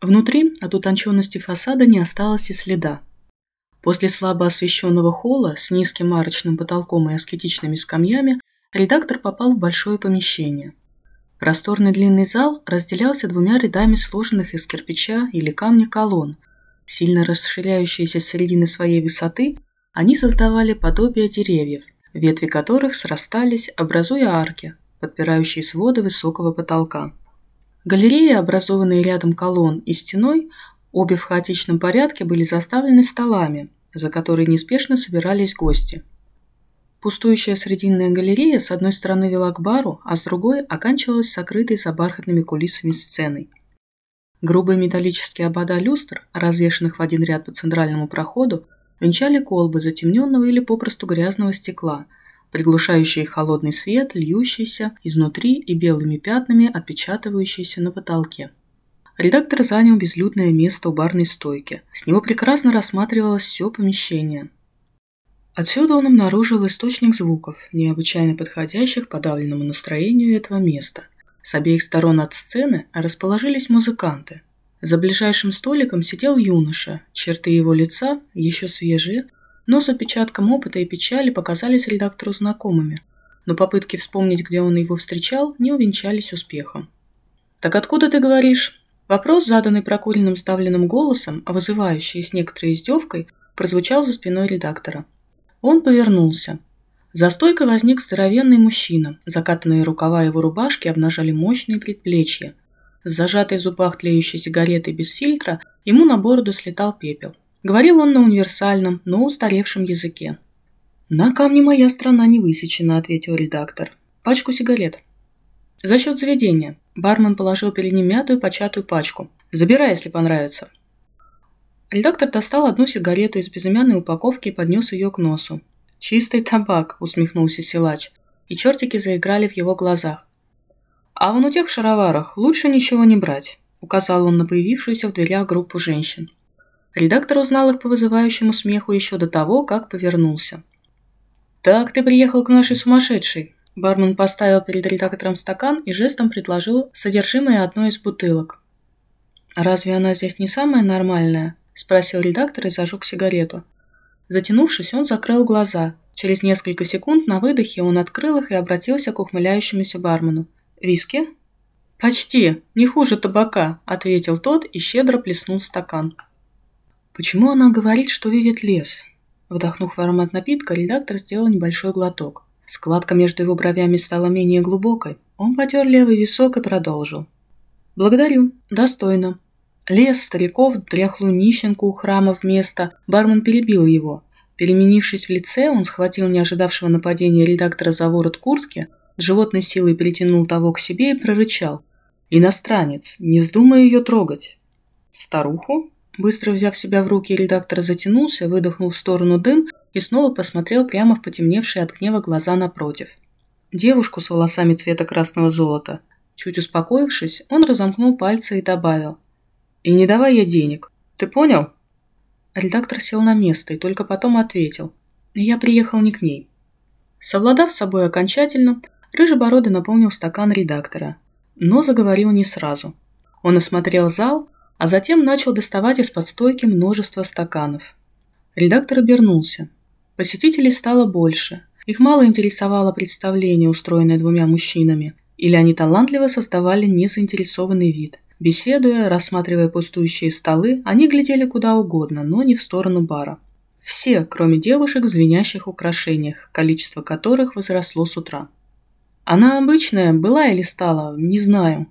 Внутри от утонченности фасада не осталось и следа. После слабо освещенного холла с низким арочным потолком и аскетичными скамьями редактор попал в большое помещение. Просторный длинный зал разделялся двумя рядами сложенных из кирпича или камня колонн. Сильно расширяющиеся с середины своей высоты, они создавали подобие деревьев, ветви которых срастались, образуя арки, подпирающие своды высокого потолка. Галереи, образованные рядом колонн и стеной, обе в хаотичном порядке были заставлены столами, за которые неспешно собирались гости. Пустующая срединная галерея с одной стороны вела к бару, а с другой оканчивалась сокрытой за бархатными кулисами сценой. Грубые металлические обода люстр, развешанных в один ряд по центральному проходу, венчали колбы затемненного или попросту грязного стекла – приглушающие холодный свет, льющийся изнутри и белыми пятнами отпечатывающийся на потолке. Редактор занял безлюдное место у барной стойки. С него прекрасно рассматривалось все помещение. Отсюда он обнаружил источник звуков, необычайно подходящих подавленному настроению этого места. С обеих сторон от сцены расположились музыканты. За ближайшим столиком сидел юноша, черты его лица, еще свежие, но с отпечатком опыта и печали показались редактору знакомыми, но попытки вспомнить, где он его встречал, не увенчались успехом. «Так откуда ты говоришь?» Вопрос, заданный прокуренным сдавленным голосом, а вызывающий с некоторой издевкой, прозвучал за спиной редактора. Он повернулся. За стойкой возник здоровенный мужчина. Закатанные рукава его рубашки обнажали мощные предплечья. С зажатой в зубах тлеющей сигаретой без фильтра ему на бороду слетал пепел. Говорил он на универсальном, но устаревшем языке. «На камне моя страна не высечена», – ответил редактор. «Пачку сигарет». «За счет заведения». Бармен положил перед ним мятую початую пачку. «Забирай, если понравится». Редактор достал одну сигарету из безымянной упаковки и поднес ее к носу. «Чистый табак», – усмехнулся силач, и чертики заиграли в его глазах. «А вон у тех шароварах лучше ничего не брать», – указал он на появившуюся в дверях группу женщин. Редактор узнал их по вызывающему смеху еще до того, как повернулся. «Так ты приехал к нашей сумасшедшей!» Бармен поставил перед редактором стакан и жестом предложил содержимое одной из бутылок. «Разве она здесь не самая нормальная?» – спросил редактор и зажег сигарету. Затянувшись, он закрыл глаза. Через несколько секунд на выдохе он открыл их и обратился к ухмыляющемуся бармену. «Виски?» «Почти. Не хуже табака», – ответил тот и щедро плеснул стакан. Почему она говорит, что видит лес? Вдохнув аромат напитка, редактор сделал небольшой глоток. Складка между его бровями стала менее глубокой. Он потер левый висок и продолжил. «Благодарю. Достойно». Лес, стариков, дряхлую нищенку у храма вместо. Бармен перебил его. Переменившись в лице, он схватил неожидавшего нападения редактора за ворот куртки, животной силой притянул того к себе и прорычал. «Иностранец, не вздумай ее трогать». «Старуху?» Быстро взяв себя в руки, редактор затянулся, выдохнул в сторону дым и снова посмотрел прямо в потемневшие от гнева глаза напротив. Девушку с волосами цвета красного золота. Чуть успокоившись, он разомкнул пальцы и добавил. «И не давай ей денег. Ты понял?» Редактор сел на место и только потом ответил. «Я приехал не к ней». Совладав с собой окончательно, Рыжебородый наполнил стакан редактора, но заговорил не сразу. Он осмотрел зал, а затем начал доставать из-под стойки множество стаканов. Редактор обернулся. Посетителей стало больше. Их мало интересовало представление, устроенное двумя мужчинами, или они талантливо создавали незаинтересованный вид. Беседуя, рассматривая пустующие столы, они глядели куда угодно, но не в сторону бара. Все, кроме девушек в звенящих украшениях, количество которых возросло с утра. Она обычная, была или стала, не знаю,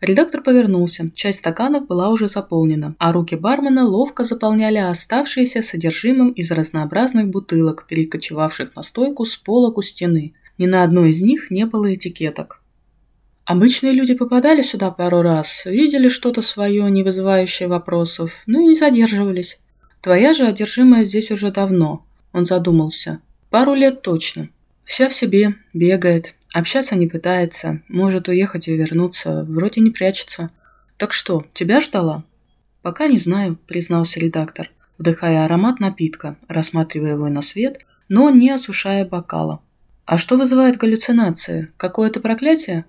Редактор повернулся. Часть стаканов была уже заполнена, а руки бармена ловко заполняли оставшиеся содержимым из разнообразных бутылок, перекочевавших на стойку с полок у стены. Ни на одной из них не было этикеток. Обычные люди попадали сюда пару раз, видели что-то свое, не вызывающее вопросов, ну и не задерживались. Твоя же одержимая здесь уже давно. Он задумался. Пару лет точно. Вся в себе, бегает, Общаться не пытается, может уехать и вернуться, вроде не прячется. Так что, тебя ждала? Пока не знаю, признался редактор, вдыхая аромат напитка, рассматривая его на свет, но не осушая бокала. А что вызывает галлюцинации? Какое-то проклятие?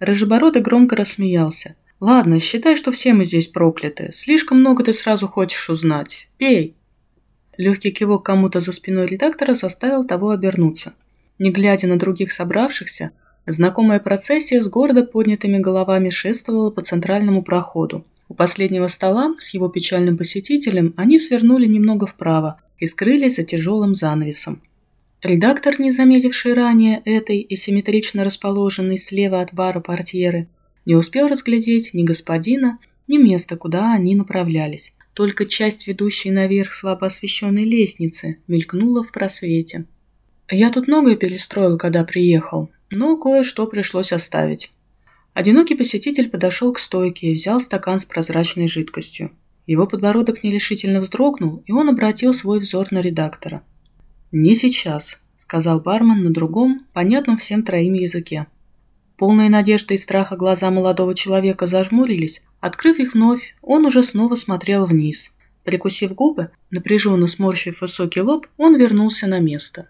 Рыжебородый громко рассмеялся. Ладно, считай, что все мы здесь прокляты. Слишком много ты сразу хочешь узнать. Пей. Легкий кивок кому-то за спиной редактора заставил того обернуться. Не глядя на других собравшихся, знакомая процессия с гордо поднятыми головами шествовала по центральному проходу. У последнего стола с его печальным посетителем они свернули немного вправо и скрылись за тяжелым занавесом. Редактор, не заметивший ранее этой и симметрично расположенной слева от бара портьеры, не успел разглядеть ни господина, ни места, куда они направлялись. Только часть, ведущей наверх слабо освещенной лестницы, мелькнула в просвете. Я тут многое перестроил, когда приехал, но кое-что пришлось оставить. Одинокий посетитель подошел к стойке и взял стакан с прозрачной жидкостью. Его подбородок нерешительно вздрогнул, и он обратил свой взор на редактора. «Не сейчас», — сказал бармен на другом, понятном всем троим языке. Полные надежды и страха глаза молодого человека зажмурились, Открыв их вновь, он уже снова смотрел вниз. Прикусив губы, напряженно сморщив высокий лоб, он вернулся на место.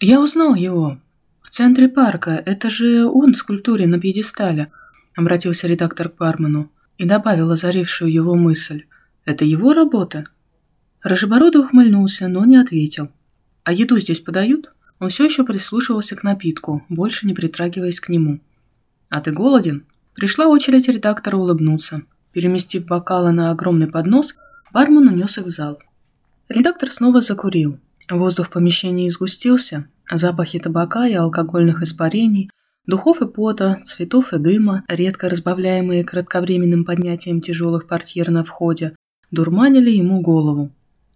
«Я узнал его. В центре парка. Это же он в скульптуре на пьедестале», — обратился редактор к бармену и добавил озарившую его мысль. «Это его работа?» Рыжебородый ухмыльнулся, но не ответил. «А еду здесь подают?» Он все еще прислушивался к напитку, больше не притрагиваясь к нему. «А ты голоден?» Пришла очередь редактора улыбнуться. Переместив бокалы на огромный поднос, бармен унес их в зал. Редактор снова закурил. Воздух в помещении сгустился, запахи табака и алкогольных испарений, духов и пота, цветов и дыма, редко разбавляемые кратковременным поднятием тяжелых портьер на входе, дурманили ему голову.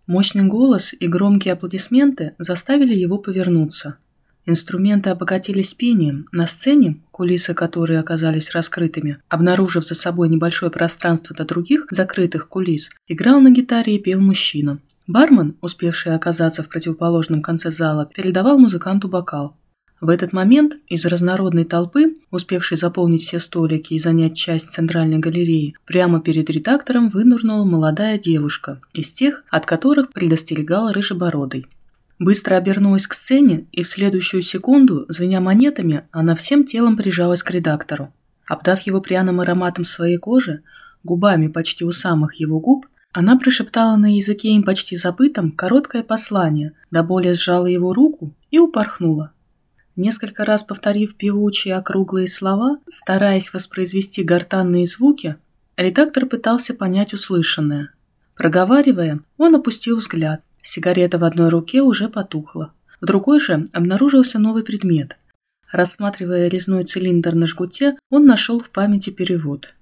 Мощный голос и громкие аплодисменты заставили его повернуться – Инструменты обогатились пением. На сцене, кулисы которой оказались раскрытыми, обнаружив за собой небольшое пространство до других закрытых кулис, играл на гитаре и пел мужчина. Бармен, успевший оказаться в противоположном конце зала, передавал музыканту бокал. В этот момент из разнородной толпы, успевшей заполнить все столики и занять часть центральной галереи, прямо перед редактором вынырнула молодая девушка, из тех, от которых предостерегал Рыжебородый. Быстро обернулась к сцене, и в следующую секунду, звеня монетами, она всем телом прижалась к редактору. Обдав его пряным ароматом своей кожи, губами почти у самых его губ, она прошептала на языке им почти забытом короткое послание, до боли сжала его руку и упорхнула. Несколько раз повторив певучие округлые слова, стараясь воспроизвести гортанные звуки, редактор пытался понять услышанное. Проговаривая, он опустил взгляд, Сигарета в одной руке уже потухла. В другой же обнаружился новый предмет. Рассматривая резной цилиндр на жгуте, он нашел в памяти перевод.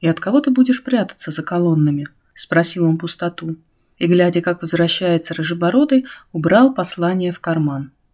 «И от кого ты будешь прятаться за колоннами?» – спросил он пустоту. И, глядя, как возвращается рыжебородый, убрал послание в карман.